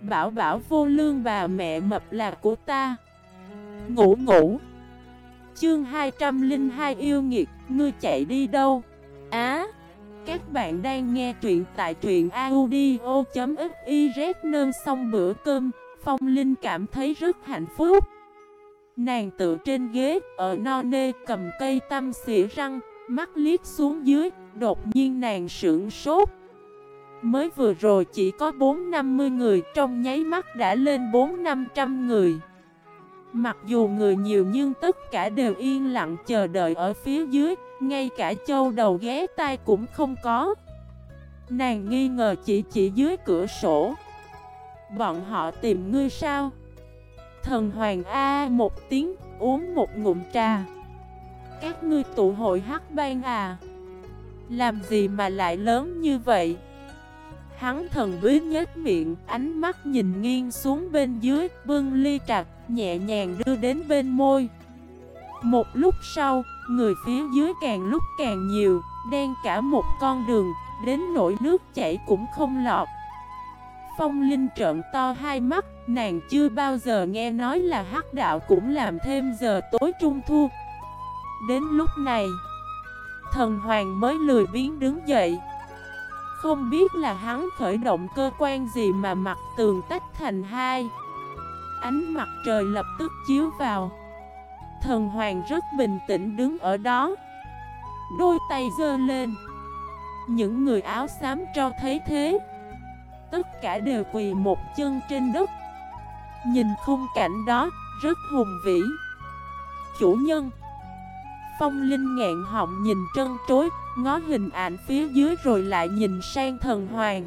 Bảo bảo vô lương bà mẹ mập là của ta. Ngủ ngủ. Chương 202 yêu nghiệt, Ngươi chạy đi đâu? Á, Các bạn đang nghe truyện tại truyện audio.xyz Nơn xong bữa cơm. Phong Linh cảm thấy rất hạnh phúc. Nàng tự trên ghế, Ở no nê, cầm cây tăm xỉa răng, Mắt liếc xuống dưới, Đột nhiên nàng sưởng sốt. Mới vừa rồi chỉ có 4-50 người, Trong nháy mắt đã lên 4-500 người. Mặc dù người nhiều nhưng tất cả đều yên lặng chờ đợi ở phía dưới, Ngay cả châu đầu ghé tai cũng không có. Nàng nghi ngờ chỉ chỉ dưới cửa sổ. Bọn họ tìm ngươi sao? Thần hoàng A, một tiếng, uống một ngụm trà. Các ngươi tụ hội hắc ban à? Làm gì mà lại lớn như vậy? Hắn thần bí nhếch miệng, ánh mắt nhìn nghiêng xuống bên dưới, bưng ly trạc, nhẹ nhàng đưa đến bên môi. Một lúc sau, người phía dưới càng lúc càng nhiều, đen cả một con đường, đến nỗi nước chảy cũng không lọt. Phong Linh trợn to hai mắt, nàng chưa bao giờ nghe nói là hắc đạo cũng làm thêm giờ tối trung thu. Đến lúc này, thần hoàng mới lười biến đứng dậy. Không biết là hắn khởi động cơ quan gì mà mặt tường tách thành hai. Ánh mặt trời lập tức chiếu vào. Thần hoàng rất bình tĩnh đứng ở đó. Đôi tay dơ lên. Những người áo xám cho thấy thế. Tất cả đều quỳ một chân trên đất. Nhìn khung cảnh đó, rất hùng vĩ. Chủ nhân. Phong Linh ngạn họng nhìn trân trối. Ngó hình ảnh phía dưới rồi lại nhìn sang thần hoàng.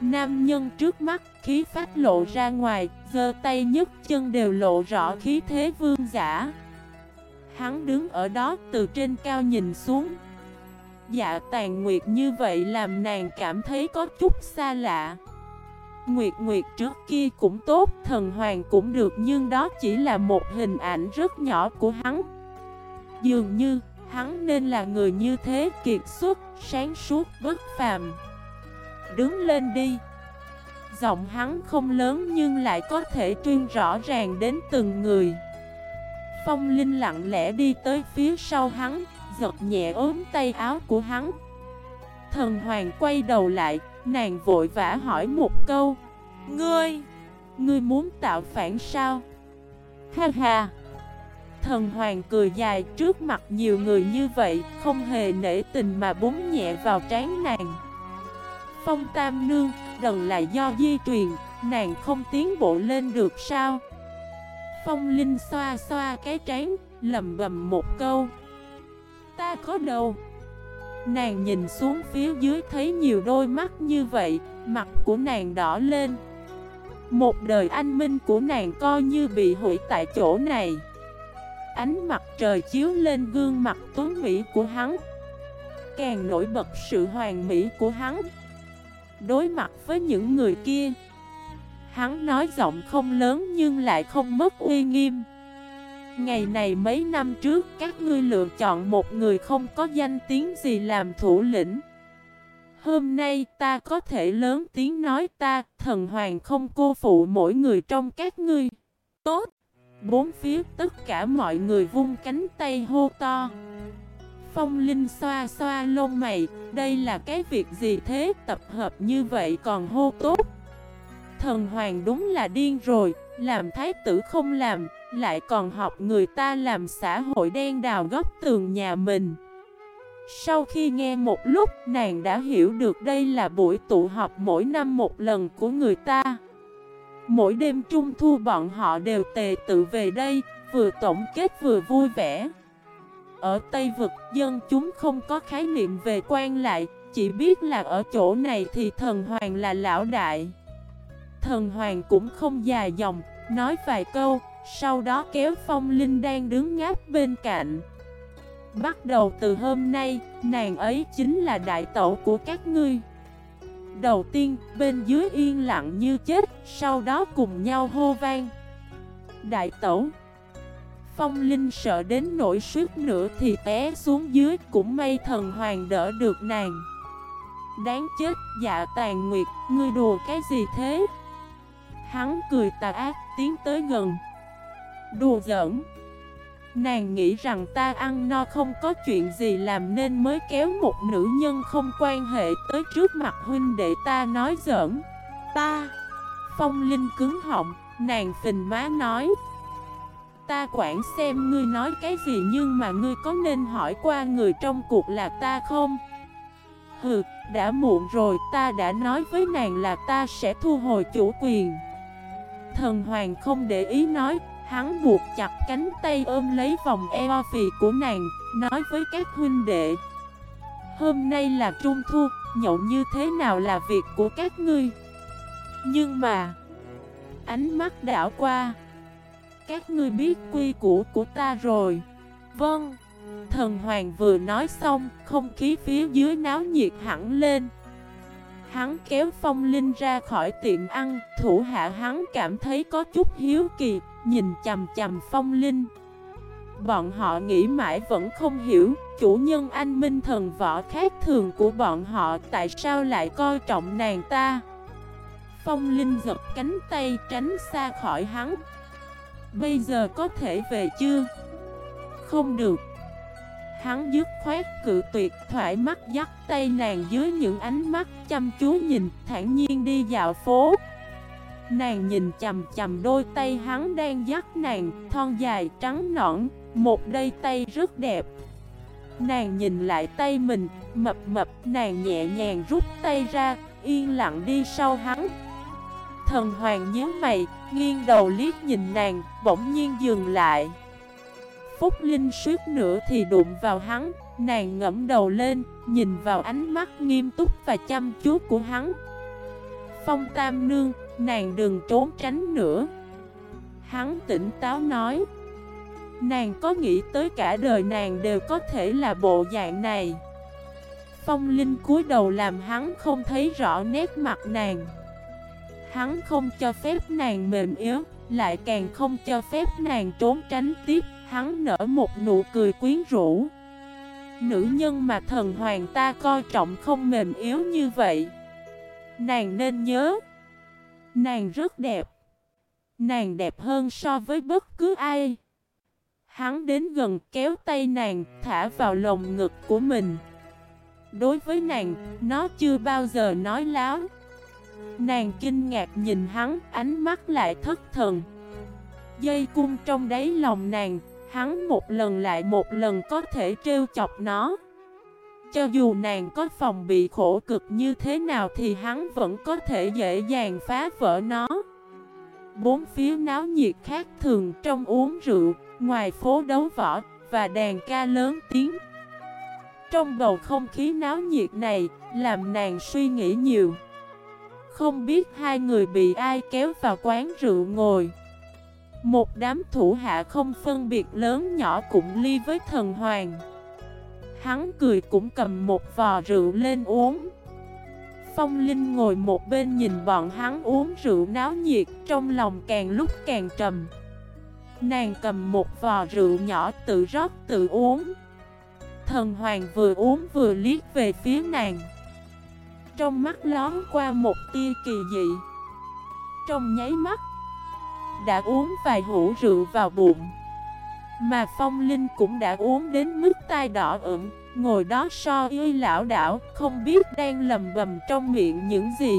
Nam nhân trước mắt khí phát lộ ra ngoài giơ tay nhấc chân đều lộ rõ khí thế vương giả. Hắn đứng ở đó từ trên cao nhìn xuống. Dạ tàn nguyệt như vậy làm nàng cảm thấy có chút xa lạ. Nguyệt Nguyệt trước kia cũng tốt, thần hoàng cũng được nhưng đó chỉ là một hình ảnh rất nhỏ của hắn. Dường như Hắn nên là người như thế kiệt xuất, sáng suốt, bất phàm. Đứng lên đi. Giọng hắn không lớn nhưng lại có thể tuyên rõ ràng đến từng người. Phong Linh lặng lẽ đi tới phía sau hắn Giật nhẹ ốm tay áo của hắn. Thần Hoàng quay đầu lại Nàng vội vã hỏi một câu. Ngươi Ngươi muốn tạo phản sao? Ha ha. Thần hoàng cười dài trước mặt nhiều người như vậy, Không hề nể tình mà búng nhẹ vào trán nàng. Phong tam nương Đần là do di truyền, Nàng không tiến bộ lên được sao? Phong linh xoa xoa cái trán, lầm bầm một câu. Ta có đâu Nàng nhìn xuống phía dưới thấy nhiều đôi mắt như vậy, Mặt của nàng đỏ lên. Một đời anh minh của nàng coi như bị hủy tại chỗ này. Ánh mặt trời chiếu lên gương mặt tuấn mỹ của hắn. Càng nổi bật sự hoàn mỹ của hắn. Đối mặt với những người kia, Hắn nói giọng không lớn nhưng lại không mất uy nghiêm. Ngày này mấy năm trước, các ngươi lựa chọn một người không có danh tiếng gì làm thủ lĩnh. Hôm nay ta có thể lớn tiếng nói ta, thần hoàng không cô phụ mỗi người trong các ngươi. Tốt. Bốn phía, tất cả mọi người vung cánh tay hô to. Phong Linh xoa xoa lông mày, Đây là cái việc gì thế? Tập hợp như vậy còn hô tốt. Thần Hoàng đúng là điên rồi, Làm thái tử không làm, Lại còn học người ta làm xã hội đen đào góc tường nhà mình. Sau khi nghe một lúc, Nàng đã hiểu được đây là buổi tụ họp mỗi năm một lần của người ta. Mỗi đêm trung thu bọn họ đều tề tự về đây, vừa tổng kết vừa vui vẻ. Ở Tây Vực, dân chúng không có khái niệm về quan lại, chỉ biết là ở chỗ này thì thần hoàng là lão đại. Thần hoàng cũng không dài dòng, nói vài câu, sau đó kéo phong linh đang đứng ngáp bên cạnh. Bắt đầu từ hôm nay, nàng ấy chính là đại tẩu của các ngươi. Đầu tiên, bên dưới yên lặng như chết, sau đó cùng nhau hô vang. Đại tẩu Phong Linh sợ đến nỗi suýt nữa thì té xuống dưới, cũng may thần hoàng đỡ được nàng. Đáng chết, dạ tàn nguyệt, ngươi đùa cái gì thế? Hắn cười tà ác tiến tới gần Đùa giỡn Nàng nghĩ rằng ta ăn no không có chuyện gì làm nên mới kéo một nữ nhân không quan hệ tới trước mặt huynh đệ ta nói giỡn. Ta Phong Linh cứng họng, nàng phình má nói. Ta quản xem ngươi nói cái gì nhưng mà ngươi có nên hỏi qua người trong cuộc là ta không? Hừ, đã muộn rồi ta đã nói với nàng là ta sẽ thu hồi chủ quyền. Thần Hoàng không để ý nói Hắn buộc chặt cánh tay ôm lấy vòng eo phì của nàng, Nói với các huynh đệ. Hôm nay là trung thu, Nhậu như thế nào là việc của các ngươi? Nhưng mà, Ánh mắt đảo qua. Các ngươi biết quy củ của ta rồi. Vâng Thần hoàng vừa nói xong, Không khí phía dưới náo nhiệt hẳn lên. Hắn kéo phong linh ra khỏi tiệm ăn, Thủ hạ hắn cảm thấy có chút hiếu kỳ. Nhìn chầm chầm phong linh. Bọn họ nghĩ mãi vẫn không hiểu, Chủ nhân anh minh thần võ khác thường của bọn họ Tại sao lại coi trọng nàng ta. Phong Linh giật cánh tay tránh xa khỏi hắn. Bây giờ có thể về chưa? Không được. Hắn dứt khoát cự tuyệt, thoải mắt dắt tay nàng dưới những ánh mắt chăm chú nhìn, thản nhiên đi dạo phố. Nàng nhìn chầm chầm đôi tay hắn đang dắt nàng thon dài trắng nõn Một đôi tay rất đẹp. Nàng nhìn lại tay mình mập mập nàng nhẹ nhàng rút tay ra yên lặng đi sau hắn. Thần hoàng nhớ mày, nghiêng đầu liếc nhìn nàng, bỗng nhiên dừng lại. Phúc Linh suýt nữa thì đụng vào hắn Nàng ngẫm đầu lên, nhìn vào ánh mắt nghiêm túc và chăm chú của hắn. Phong Tam Nương, nàng đừng trốn tránh nữa. Hắn tỉnh táo nói. Nàng có nghĩ tới cả đời nàng đều có thể là bộ dạng này. Phong Linh cúi đầu làm hắn không thấy rõ nét mặt nàng. Hắn không cho phép nàng mềm yếu, lại càng không cho phép nàng trốn tránh tiếp, hắn nở một nụ cười quyến rũ. Nữ nhân mà thần hoàng ta coi trọng không mềm yếu như vậy. Nàng nên nhớ, nàng rất đẹp. Nàng đẹp hơn so với bất cứ ai. Hắn đến gần kéo tay nàng, thả vào lồng ngực của mình. Đối với nàng, nó chưa bao giờ nói láo. Nàng kinh ngạc nhìn hắn, ánh mắt lại thất thần Dây cung trong đáy lòng nàng, hắn một lần lại một lần có thể trêu chọc nó cho dù nàng có phòng bị khổ cực như thế nào thì hắn vẫn có thể dễ dàng phá vỡ nó. Bốn phía náo nhiệt khác thường trong uống rượu, ngoài phố đấu võ và đàn ca lớn tiếng. Trong bầu không khí náo nhiệt này, làm nàng suy nghĩ nhiều. Không biết hai người bị ai kéo vào quán rượu ngồi. Một đám thủ hạ không phân biệt lớn nhỏ cũng ly với thần hoàng. Hắn cười cũng cầm một vò rượu lên uống. Phong Linh ngồi một bên nhìn bọn hắn uống rượu náo nhiệt, Trong lòng càng lúc càng trầm. Nàng cầm một vò rượu nhỏ tự rót tự uống. Thần hoàng vừa uống vừa liếc về phía nàng. Trong mắt lón qua một tia kỳ dị. Trong nháy mắt, Đã uống vài hũ rượu vào bụng. Mà phong linh cũng đã uống đến mức tai đỏ ửng Ngồi đó so y lão đảo Không biết đang lầm bầm trong miệng những gì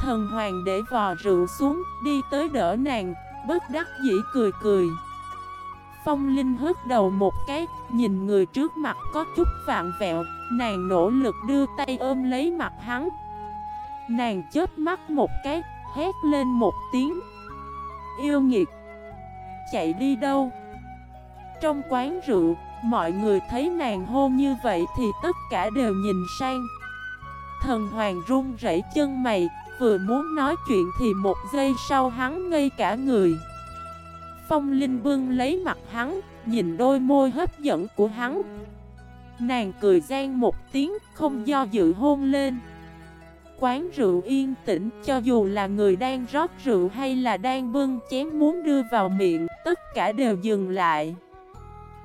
Thần hoàng để vò rượu xuống Đi tới đỡ nàng Bất đắc dĩ cười cười Phong Linh hớt đầu một cái, nhìn người trước mặt có chút vạn vẹo, nàng nỗ lực đưa tay ôm lấy mặt hắn. Nàng chớp mắt một cái, hét lên một tiếng. Yêu nghiệt! Chạy đi đâu? Trong quán rượu, mọi người thấy nàng hôn như vậy thì tất cả đều nhìn sang. Thần hoàng run rẩy chân mày, vừa muốn nói chuyện thì một giây sau hắn ngây cả người. Phong Linh bưng lấy mặt hắn, nhìn đôi môi hấp dẫn của hắn. Nàng cười gian một tiếng, không do dự hôn lên. Quán rượu yên tĩnh, cho dù là người đang rót rượu hay là đang bưng chén muốn đưa vào miệng, tất cả đều dừng lại.